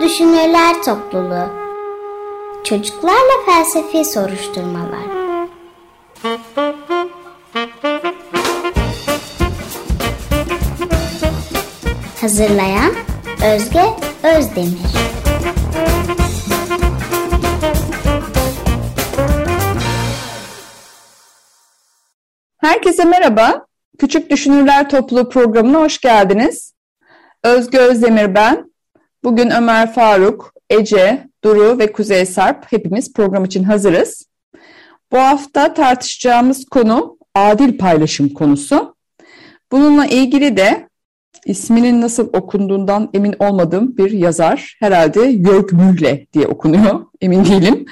Düşünürler Topluluğu Çocuklarla Felsefi Soruşturmalar Hazırlayan Özge Özdemir Herkese merhaba. Küçük Düşünürler Topluluğu programına hoş geldiniz. Özge Özdemir ben. Bugün Ömer Faruk, Ece, Duru ve Kuzey Sarp hepimiz program için hazırız. Bu hafta tartışacağımız konu adil paylaşım konusu. Bununla ilgili de isminin nasıl okunduğundan emin olmadığım bir yazar, herhalde Jörg Mühle diye okunuyor, emin değilim.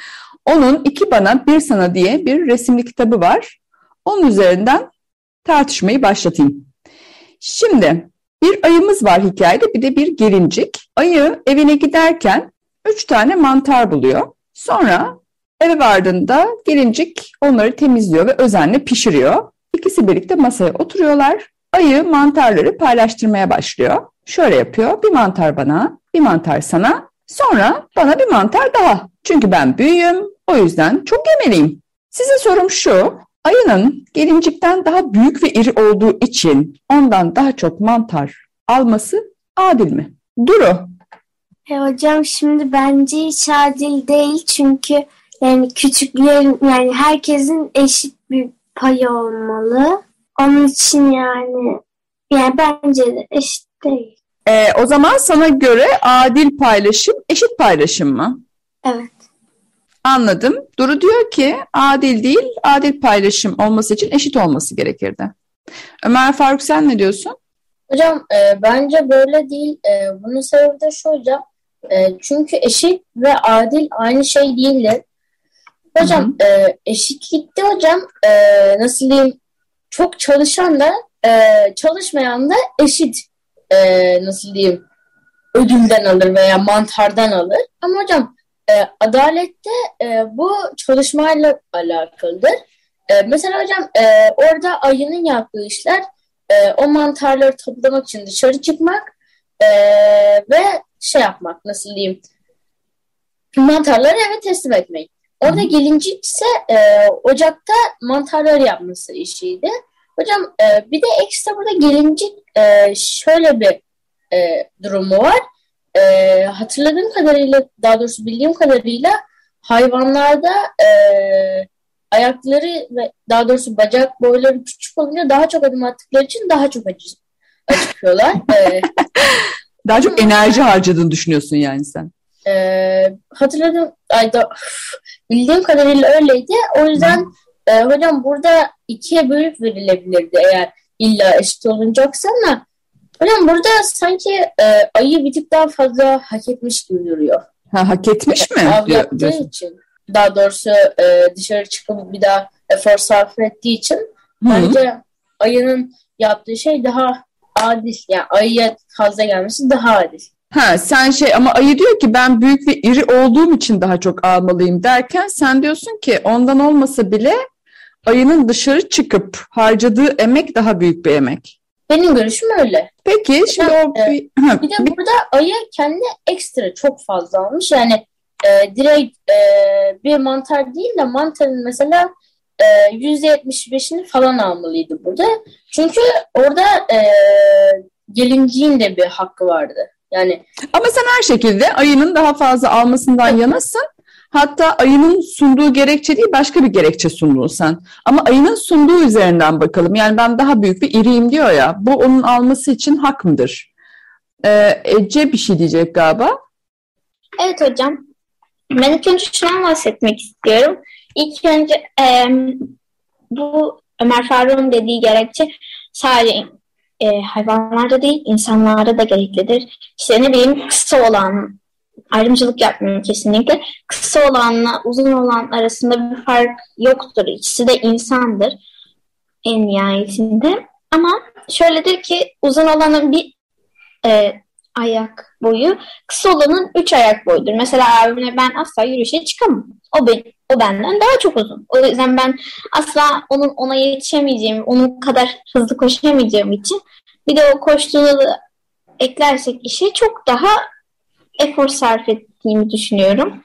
Onun iki bana bir sana diye bir resimli kitabı var. Onun üzerinden tartışmayı başlatayım. Şimdi bir ayımız var hikayede bir de bir gelincik. Ayı evine giderken üç tane mantar buluyor. Sonra eve vardığında gelincik onları temizliyor ve özenle pişiriyor. İkisi birlikte masaya oturuyorlar. Ayı mantarları paylaştırmaya başlıyor. Şöyle yapıyor. Bir mantar bana, bir mantar sana. Sonra bana bir mantar daha. Çünkü ben büyüğüm. O yüzden çok yemeliyim. Size sorum şu. Ayının gelincikten daha büyük ve iri olduğu için ondan daha çok mantar alması adil mi? Duru. E hocam şimdi bence hiç adil değil çünkü yani küçüklerin yani herkesin eşit bir payı olmalı. Onun için yani yani bence de eşit değil. Ee, o zaman sana göre adil paylaşım eşit paylaşım mı? Evet. Anladım. Duru diyor ki adil değil, adil paylaşım olması için eşit olması gerekirdi. Ömer Faruk sen ne diyorsun? Hocam e, bence böyle değil. E, bunun sebebi de şu hocam. E, çünkü eşit ve adil aynı şey değildir. Hocam e, eşitlikte hocam e, nasıl diyeyim çok çalışan da e, çalışmayan da eşit e, nasıl diyeyim ödülden alır veya mantardan alır. Ama hocam e, adalette e, bu çalışmayla alakalıdır. E, mesela hocam e, orada ayının yaptığı işler e, o mantarları toplamak için dışarı çıkmak ve şey yapmak nasıl diyeyim mantarları eve teslim etmek. Orada gelincik ise e, ocakta mantarları yapması işiydi. Hocam e, bir de ekstra burada gelincik e, şöyle bir e, durumu var. E, hatırladığım kadarıyla daha doğrusu bildiğim kadarıyla hayvanlarda e, ayakları ve daha doğrusu bacak boyları küçük olunca daha çok adım attıkları için daha çok acı, acıkıyorlar. ee, daha çok enerji harcadığını düşünüyorsun yani sen. E, hatırladım. Ay da, bildiğim kadarıyla öyleydi. O yüzden e, hocam burada ikiye bölüp verilebilirdi eğer illa eşit olunacaksa ama hocam burada sanki e, ayı bir tık daha fazla hak etmiş gibi duruyor. Ha, hak etmiş mi? Av yaptığı için daha doğrusu e, dışarı çıkıp bir daha efor sarf ettiği için bence ayının yaptığı şey daha adil. Yani ayıya fazla gelmesi daha adil. Ha sen şey ama ayı diyor ki ben büyük ve iri olduğum için daha çok almalıyım derken sen diyorsun ki ondan olmasa bile ayının dışarı çıkıp harcadığı emek daha büyük bir emek. Benim görüşüm öyle. Peki şimdi bir, o bir, bir de burada ayı kendi ekstra çok fazla almış. Yani e, direkt e, bir mantar değil de mantarın mesela e, %75'ini falan almalıydı burada. Çünkü orada e, gelinciğin de bir hakkı vardı. Yani Ama sen her şekilde ayının daha fazla almasından yanasın. Hatta ayının sunduğu gerekçe değil başka bir gerekçe sundun sen. Ama ayının sunduğu üzerinden bakalım. Yani ben daha büyük bir iriyim diyor ya. Bu onun alması için hak mıdır? Ee, Ece bir şey diyecek galiba. Evet hocam. Ben ilk önce şundan bahsetmek istiyorum. İlk önce e, bu Ömer Faruk'un dediği gerekçe sadece e, hayvanlarda değil insanlarda da gereklidir. İşte ne bileyim kısa olan ayrımcılık yapmıyorum kesinlikle. Kısa olanla uzun olan arasında bir fark yoktur. İkisi de insandır en nihayetinde. Ama şöyledir ki uzun olanın bir e, ayak boyu, kısa olanın üç ayak boyudur. Mesela abimle ben asla yürüyüşe çıkamam. O, ben, o benden daha çok uzun. O yüzden ben asla onun ona yetişemeyeceğim, onun kadar hızlı koşamayacağım için bir de o koştuğunu eklersek işe çok daha efor sarf ettiğimi düşünüyorum.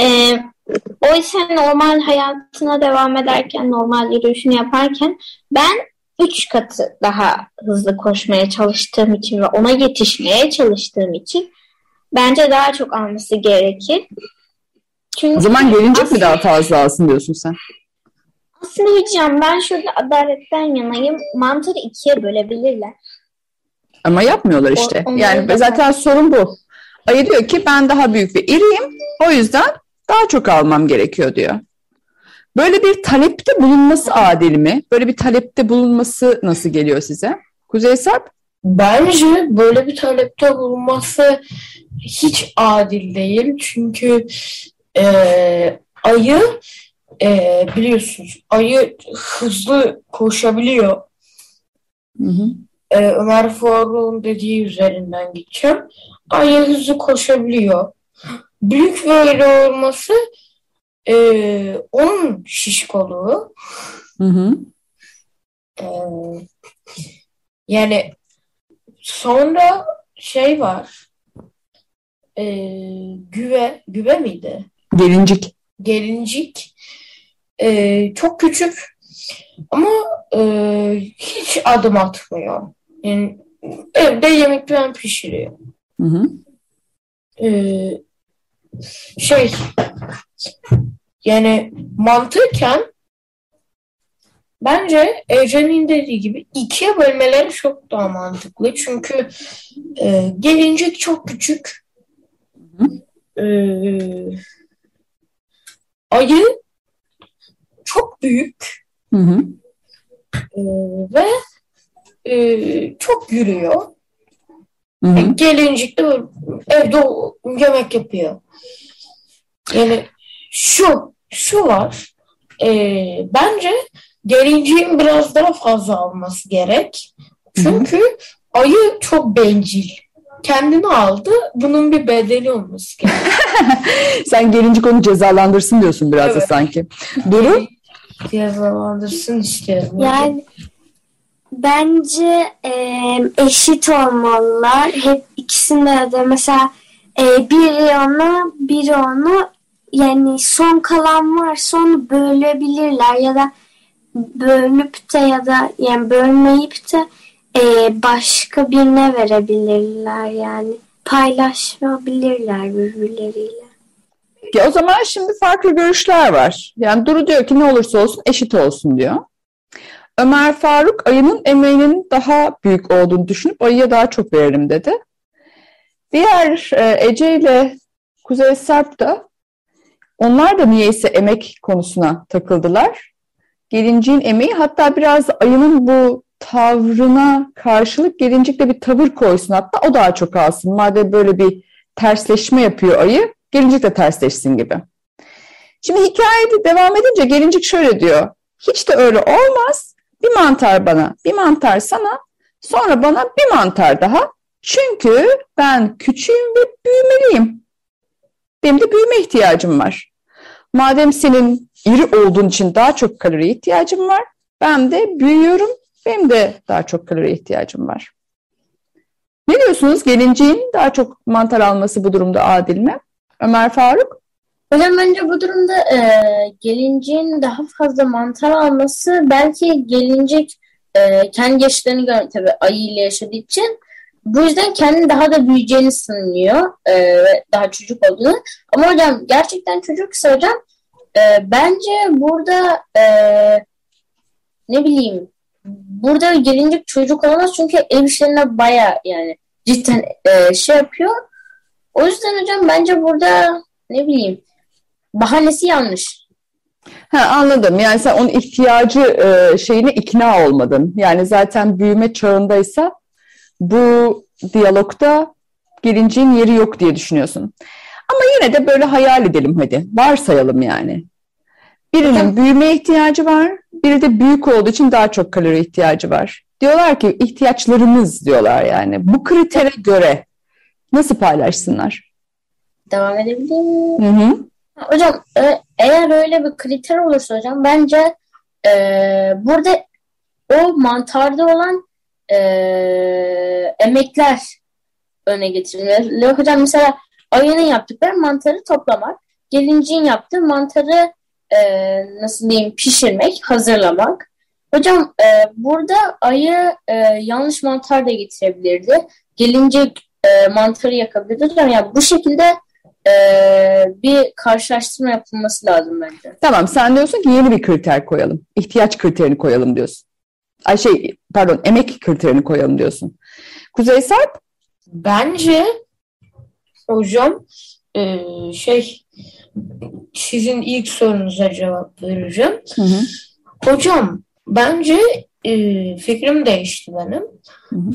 Ee, oysa normal hayatına devam ederken, normal yürüyüşünü yaparken ben üç katı daha hızlı koşmaya çalıştığım için ve ona yetişmeye çalıştığım için bence daha çok alması gerekir. Çünkü o zaman gelince mi daha fazla alsın diyorsun sen? Aslında hocam ben şurada adaletten yanayım. Mantarı ikiye bölebilirler. Ama yapmıyorlar işte. O, yani zaten sorun bu. Ayı diyor ki ben daha büyük ve iriyim. O yüzden daha çok almam gerekiyor diyor. Böyle bir talepte bulunması adil mi? Böyle bir talepte bulunması nasıl geliyor size? Kuzey Sarp? Bence böyle bir talepte bulunması hiç adil değil. Çünkü e, ayı e, biliyorsunuz ayı hızlı koşabiliyor. Hı hı. E, Ömer Faruk'un dediği üzerinden gideceğim. Ayı hızlı koşabiliyor. Büyük böyle olması e, onun şişkoluğu. Hı hı. E, yani sonra şey var. E, güve, güve miydi? Gelincik. Gelincik. E, çok küçük ama e, hiç adım atmıyor. Yani evde yemek falan pişiriyor. Hı hı. E, şey yani mantıken bence Ece'nin dediği gibi ikiye bölmeleri çok daha mantıklı. Çünkü e, gelincik çok küçük. E, ayı çok büyük. Hı hı. E, ve e, çok yürüyor. Hı hı. E, gelincik de evde yemek yapıyor. Yani şu, şu var. E, bence gelinciğin biraz daha fazla alması gerek. Çünkü Hı-hı. ayı çok bencil. Kendini aldı. Bunun bir bedeli olması gerek. Sen gelincik onu cezalandırsın diyorsun biraz evet. da sanki. Duru? Cezalandırsın istiyorum. Yani bence e, eşit olmalılar. Hep ikisinde de mesela e, biri onu, biri onu yani son kalan varsa onu bölebilirler ya da bölüp de ya da yani bölmeyip de e, başka birine verebilirler yani paylaşabilirler birbirleriyle. Peki o zaman şimdi farklı görüşler var. Yani Duru diyor ki ne olursa olsun eşit olsun diyor. Ömer Faruk ayının emeğinin daha büyük olduğunu düşünüp ayıya daha çok veririm dedi. Diğer e, Ece ile Kuzey Sarp da onlar da niyeyse emek konusuna takıldılar. Gelinciğin emeği hatta biraz ayının bu tavrına karşılık gelincik de bir tavır koysun hatta o daha çok alsın. Madem böyle bir tersleşme yapıyor ayı gelincik de tersleşsin gibi. Şimdi hikaye devam edince gelincik şöyle diyor. Hiç de öyle olmaz. Bir mantar bana, bir mantar sana, sonra bana bir mantar daha. Çünkü ben küçüğüm ve büyümeliyim. Benim de büyüme ihtiyacım var. Madem senin iri olduğun için daha çok kaloriye ihtiyacım var, ben de büyüyorum, benim de daha çok kaloriye ihtiyacım var. Ne diyorsunuz? Gelinciğin daha çok mantar alması bu durumda adil mi? Ömer Faruk? Hocam bence bu durumda e, gelinciğin daha fazla mantar alması belki gelincik e, kendi yaşlarını göre tabii ayı ile yaşadığı için bu yüzden kendini daha da büyüyeceğini sanıyor e, daha çocuk olduğunu. Ama hocam gerçekten çocuksa hocam e, bence burada e, ne bileyim burada gelincik çocuk olmaz çünkü ev işlerine baya yani cidden e, şey yapıyor. O yüzden hocam bence burada ne bileyim bahanesi yanlış. Ha, anladım. Yani sen onun ihtiyacı e, şeyine ikna olmadın. Yani zaten büyüme çağındaysa bu diyalogda gelinciğin yeri yok diye düşünüyorsun. Ama yine de böyle hayal edelim hadi. Varsayalım yani. Birinin büyüme ihtiyacı var, biri de büyük olduğu için daha çok kalori ihtiyacı var. Diyorlar ki ihtiyaçlarımız diyorlar yani. Bu kritere göre nasıl paylaşsınlar? Devam edebilir miyim? Hı hı. Hocam e, eğer öyle bir kriter olursa hocam bence e, burada o mantarda olan e, emekler öne getirilmeli. Hocam mesela ayının yaptıkları mantarı toplamak. Gelincin yaptığı mantarı e, nasıl diyeyim pişirmek, hazırlamak. Hocam e, burada ayı e, yanlış mantar da getirebilirdi. Gelincik e, mantarı yakabilirdi. Hocam yani bu şekilde e, bir karşılaştırma yapılması lazım bence. Tamam sen diyorsun ki yeni bir kriter koyalım. İhtiyaç kriterini koyalım diyorsun. Ay şey pardon emek kriterini koyalım diyorsun. Kuzey Sarp? Bence hocam e, şey sizin ilk sorunuza cevap vereceğim. Hı hı. Hocam bence e, fikrim değişti benim. Hı hı.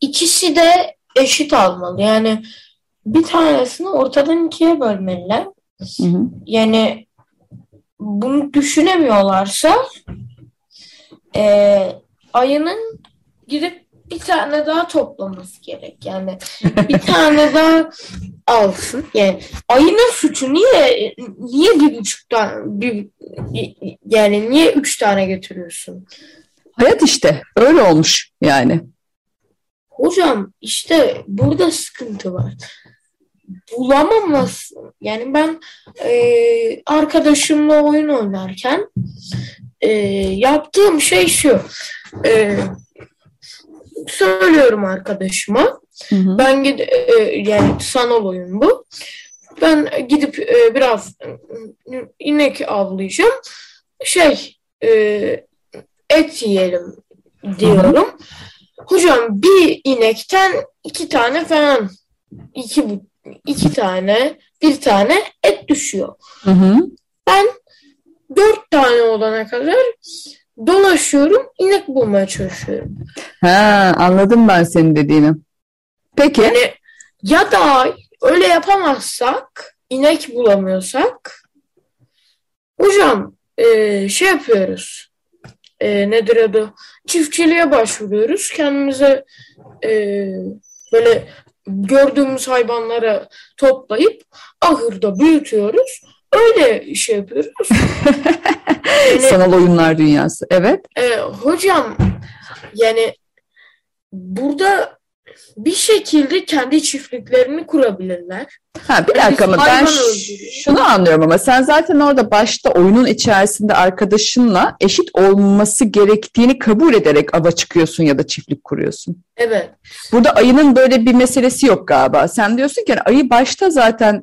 İkisi de eşit almalı. Yani bir tanesini ortadan ikiye bölmeliler. Hı hı. Yani bunu düşünemiyorlarsa e, ayının gidip bir tane daha toplaması gerek. Yani bir tane daha alsın. Yani ayının suçu niye niye bir buçuk tane bir, yani niye üç tane getiriyorsun? Hayat işte öyle olmuş yani. Hocam işte burada sıkıntı var. Bulamaması. Yani ben e, arkadaşımla oyun oynarken e, yaptığım şey şu. E, söylüyorum arkadaşıma. Hı hı. Ben gid e, yani sanal oyun bu. Ben gidip e, biraz e, inek avlayacağım. Şey e, et yiyelim diyorum. Hocam bir inekten iki tane falan iki iki tane bir tane et düşüyor. Hı hı. Ben dört tane olana kadar dolaşıyorum, inek bulmaya çalışıyorum. Ha, anladım ben senin dediğini. Peki. Yani ya da öyle yapamazsak, inek bulamıyorsak, hocam e, şey yapıyoruz. E, nedir adı? Çiftçiliğe başvuruyoruz. Kendimize e, böyle gördüğümüz hayvanlara toplayıp ahırda büyütüyoruz. Öyle şey yapıyoruz. Yani- Sanal oyunlar dünyası. Evet. E, hocam yani burada bir şekilde kendi çiftliklerini kurabilirler. Ha, bir Yani dakika ama ben öldürüyoruz. şunu anlıyorum ama sen zaten orada başta oyunun içerisinde arkadaşınla eşit olması gerektiğini kabul ederek ava çıkıyorsun ya da çiftlik kuruyorsun. Evet. Burada ayının böyle bir meselesi yok galiba. Sen diyorsun ki yani ayı başta zaten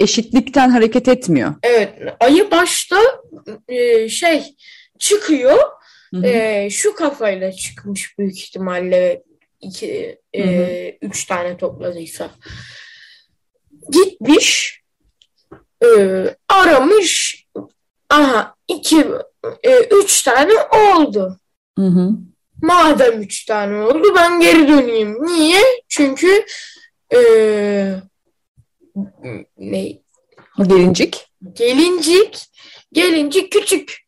eşitlikten hareket etmiyor. Evet. Ayı başta e, şey çıkıyor. Hı hı. e, şu kafayla çıkmış büyük ihtimalle iki, e, Hı hı. üç tane topladıysa. Gitmiş e, aramış aha iki e, üç tane oldu. Hı hı. Madem üç tane oldu ben geri döneyim. Niye? Çünkü eee ne? Gelincik. Gelincik gelincik küçük.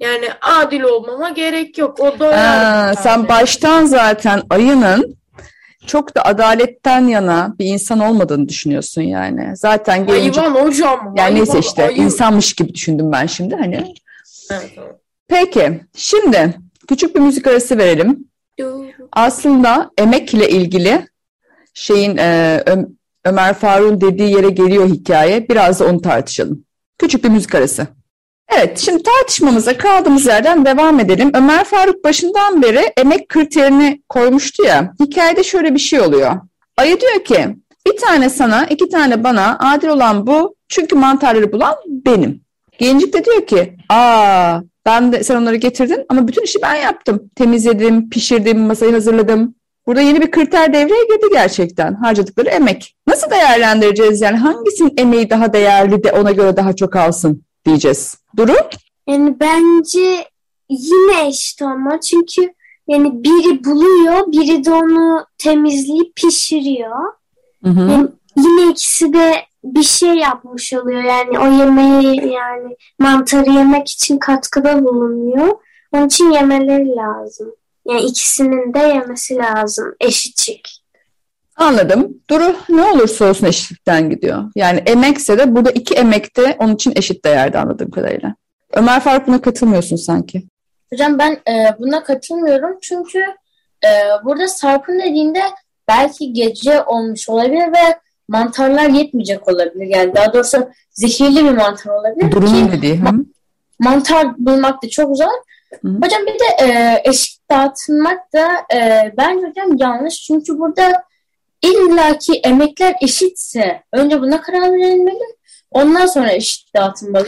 Yani adil olmama gerek yok. O Aa, sen baştan zaten ayının çok da adaletten yana bir insan olmadığını düşünüyorsun yani. Zaten gelincik hayvan hocam. yani hayvan, neyse işte ayı. insanmış gibi düşündüm ben şimdi hani. Evet. Peki şimdi küçük bir müzik arası verelim. Aslında emek ile ilgili şeyin e, Ömer Faruk'un dediği yere geliyor hikaye. Biraz da onu tartışalım. Küçük bir müzik arası. Evet, şimdi tartışmamıza kaldığımız yerden devam edelim. Ömer Faruk başından beri emek kriterini koymuştu ya. Hikayede şöyle bir şey oluyor. Ayı diyor ki, bir tane sana, iki tane bana, adil olan bu. Çünkü mantarları bulan benim. Gencik de diyor ki, aa ben de sen onları getirdin ama bütün işi ben yaptım. Temizledim, pişirdim, masayı hazırladım. Burada yeni bir kriter devreye girdi gerçekten. Harcadıkları emek. Nasıl değerlendireceğiz yani? Hangisinin emeği daha değerli de ona göre daha çok alsın diyeceğiz. Duru? Yani bence yine eşit olma. Çünkü yani biri buluyor, biri de onu temizleyip pişiriyor. Hı hı. Yani yine ikisi de bir şey yapmış oluyor. Yani o yemeği yani mantarı yemek için katkıda bulunuyor. Onun için yemeleri lazım. Yani ikisinin de yemesi lazım eşitçik. Anladım. Duru ne olursa olsun eşitlikten gidiyor. Yani emekse de burada iki emek de onun için eşit değerde anladığım kadarıyla. Ömer Faruk buna katılmıyorsun sanki. Hocam ben e, buna katılmıyorum çünkü e, burada Sarp'ın dediğinde belki gece olmuş olabilir ve mantarlar yetmeyecek olabilir. Yani daha doğrusu zehirli bir mantar olabilir. Durumun dediği. Hı? mantar bulmak da çok zor. Hı. Hocam bir de e, eşit dağıtılmak da e, bence hocam yanlış. Çünkü burada illaki emekler eşitse önce buna karar verilmeli. Ondan sonra eşit dağıtılmalı.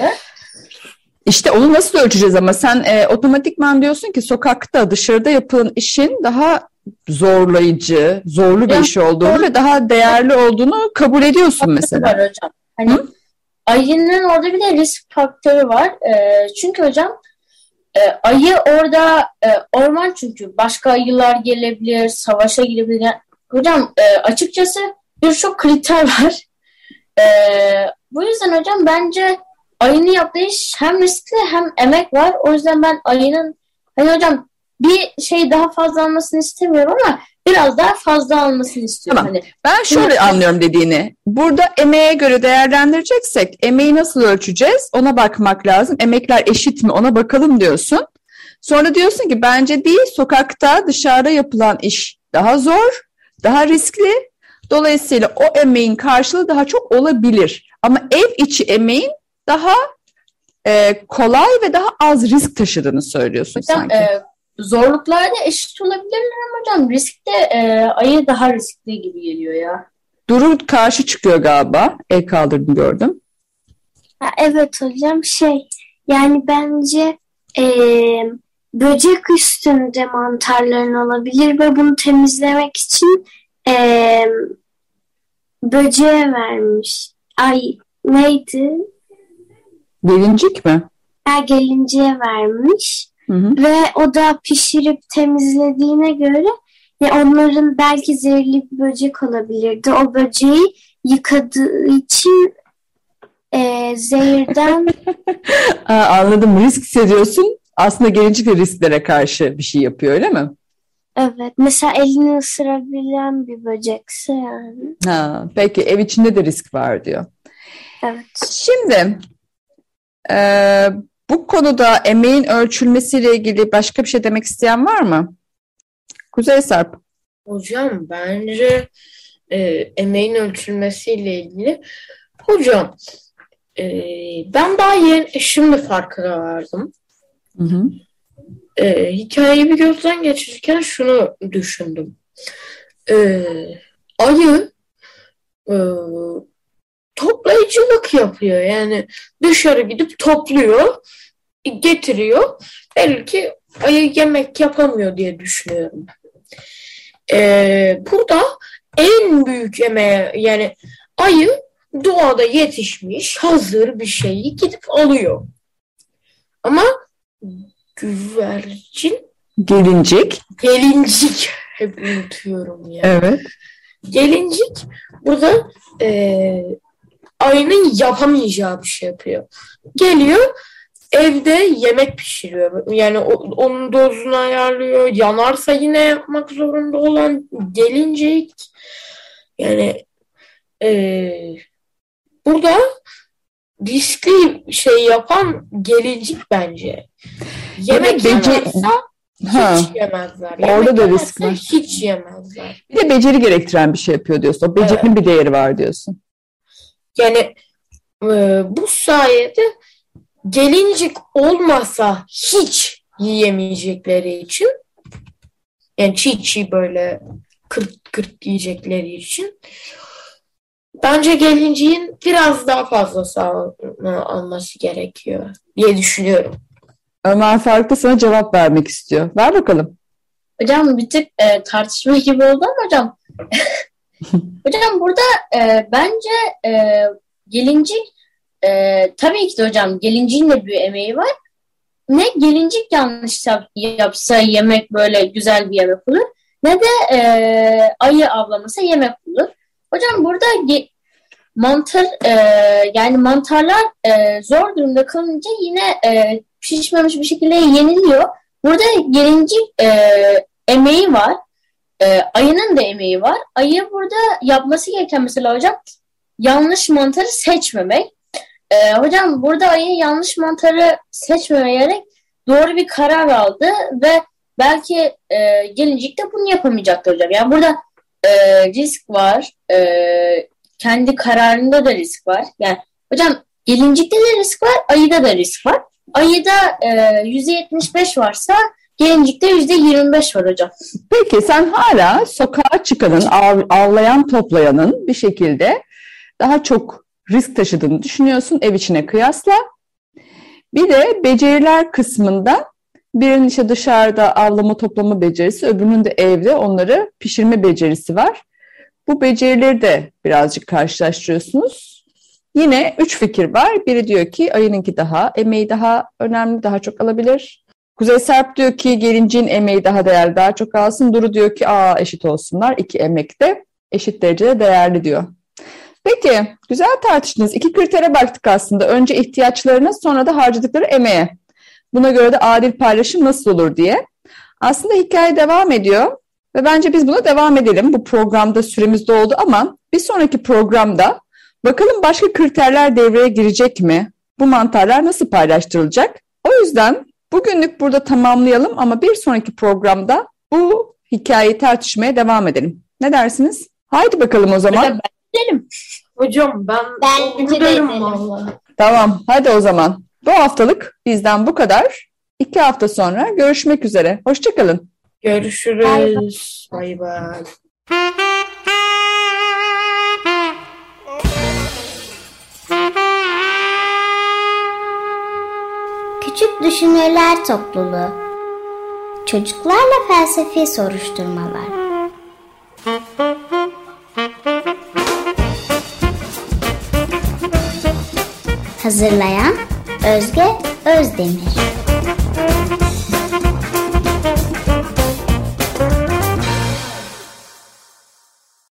İşte onu nasıl ölçeceğiz ama sen e, otomatikman diyorsun ki sokakta dışarıda yapılan işin daha zorlayıcı, zorlu bir Ya, iş olduğunu doğru. ve daha değerli olduğunu kabul ediyorsun mesela. Var hocam. Hani Hı? ayının orada bir de risk faktörü var. E, çünkü hocam e, ayı orada e, orman çünkü başka ayılar gelebilir, savaşa girebilir. Yani, hocam e, açıkçası birçok kriter var. E, bu yüzden hocam bence ayının yaptığı iş hem riskli hem emek var. O yüzden ben ayının hani hocam bir şey daha fazla almasını istemiyorum ama biraz daha fazla almasını istiyorum. Tamam. Hani Ben şöyle anlıyorum dediğini. Burada emeğe göre değerlendireceksek emeği nasıl ölçeceğiz? Ona bakmak lazım. Emekler eşit mi? Ona bakalım diyorsun. Sonra diyorsun ki bence değil sokakta dışarıda yapılan iş daha zor, daha riskli. Dolayısıyla o emeğin karşılığı daha çok olabilir. Ama ev içi emeğin daha e, kolay ve daha az risk taşıdığını söylüyorsun Hocam sanki. e, zorluklarda eşit olabilirler ama hocam riskte e, ayı daha riskli gibi geliyor ya. Duru karşı çıkıyor galiba. El kaldırdım gördüm. Ha, evet hocam şey yani bence eee, böcek üstünde mantarların olabilir ve bunu temizlemek için eee böceğe vermiş. Ay neydi? Gelincik mi? Ha, gelinceye vermiş Hı hı. ve o da pişirip temizlediğine göre ve onların belki zehirli bir böcek olabilirdi. O böceği yıkadığı için eee, zehirden Aa, anladım. Risk hissediyorsun. Aslında de risklere karşı bir şey yapıyor öyle mi? Evet. Mesela elini ısırabilen bir böcekse yani. Ha, peki ev içinde de risk var diyor. Evet. Şimdi e, bu konuda emeğin ölçülmesiyle ilgili başka bir şey demek isteyen var mı? Kuzey Sarp. Hocam bence e, emeğin ölçülmesiyle ilgili. Hocam e, ben daha yeni şimdi farkına vardım. Hı hı. E, hikayeyi bir gözden geçirirken şunu düşündüm. E, ayı e, toplayıcılık yapıyor. Yani dışarı gidip topluyor, getiriyor. Belki ayı yemek yapamıyor diye düşünüyorum. E, burada en büyük emeğe yani ayı doğada yetişmiş hazır bir şeyi gidip alıyor. Ama güvercin Gelincik. Gelincik. Hep unutuyorum ya. Evet. Gelincik burada e, ayının yapamayacağı bir şey yapıyor. Geliyor evde yemek pişiriyor. Yani onun dozunu ayarlıyor. Yanarsa yine yapmak zorunda olan gelincik. Yani e, burada riskli şey yapan gelincik bence. Yemek bece- yemezse Ha. hiç yemezler. Orada Yemek da risk var. Hiç yemezler. Bir de beceri gerektiren bir şey yapıyor diyorsun. O becerinin bir değeri var diyorsun. Yani e, bu sayede gelincik olmasa hiç yiyemeyecekleri için yani çiğ çiğ böyle kırt kırt yiyecekleri için bence gelinciğin biraz daha fazlası al- alması gerekiyor diye düşünüyorum. Ömer Faruk da sana cevap vermek istiyor. Ver bakalım. Hocam bir tık e, tartışma gibi oldu ama hocam hocam burada e, bence e, gelincik e, tabii ki de hocam gelinciğin de bir emeği var. Ne gelincik yanlış yap- yapsa yemek böyle güzel bir yemek olur ne de e, ayı avlamasa yemek olur. Hocam burada mantar e, yani mantarlar e, zor durumda kalınca yine e, pişmemiş bir şekilde yeniliyor. Burada gelincik e, emeği var. E, ayının da emeği var. Ayı burada yapması gereken mesela hocam yanlış mantarı seçmemek. E, hocam burada ayı yanlış mantarı seçmeyerek doğru bir karar aldı ve belki e, gelincik de bunu yapamayacaktı hocam. Yani burada e, risk var. E, kendi kararında da risk var. Yani hocam gelincikte de risk var, ayıda da risk var. Ayıda e, %75 varsa gelincikte %25 var hocam. Peki sen hala sokağa çıkanın, av, avlayan toplayanın bir şekilde daha çok risk taşıdığını düşünüyorsun ev içine kıyasla. Bir de beceriler kısmında birinin işte dışarıda avlama toplama becerisi, öbürünün de evde onları pişirme becerisi var. Bu becerileri de birazcık karşılaştırıyorsunuz. Yine üç fikir var. Biri diyor ki ayınınki daha, emeği daha önemli, daha çok alabilir. Kuzey Serp diyor ki gelincin emeği daha değerli, daha çok alsın. Duru diyor ki aa eşit olsunlar. İki emek de eşit derecede değerli diyor. Peki, güzel tartıştınız. İki kritere baktık aslında. Önce ihtiyaçlarına, sonra da harcadıkları emeğe. Buna göre de adil paylaşım nasıl olur diye. Aslında hikaye devam ediyor ve bence biz buna devam edelim. Bu programda süremiz doldu ama bir sonraki programda bakalım başka kriterler devreye girecek mi? Bu mantarlar nasıl paylaştırılacak? O yüzden bugünlük burada tamamlayalım ama bir sonraki programda bu hikayeyi tartışmaya devam edelim. Ne dersiniz? Haydi bakalım o zaman. Gidelim. Hocam ben Bence de. Tamam, hadi o zaman. Bu haftalık bizden bu kadar. İki hafta sonra görüşmek üzere. Hoşçakalın. Görüşürüz. Bay bay. Küçük Düşünürler Topluluğu Çocuklarla Felsefi Soruşturmalar Hazırlayan Özge Özdemir.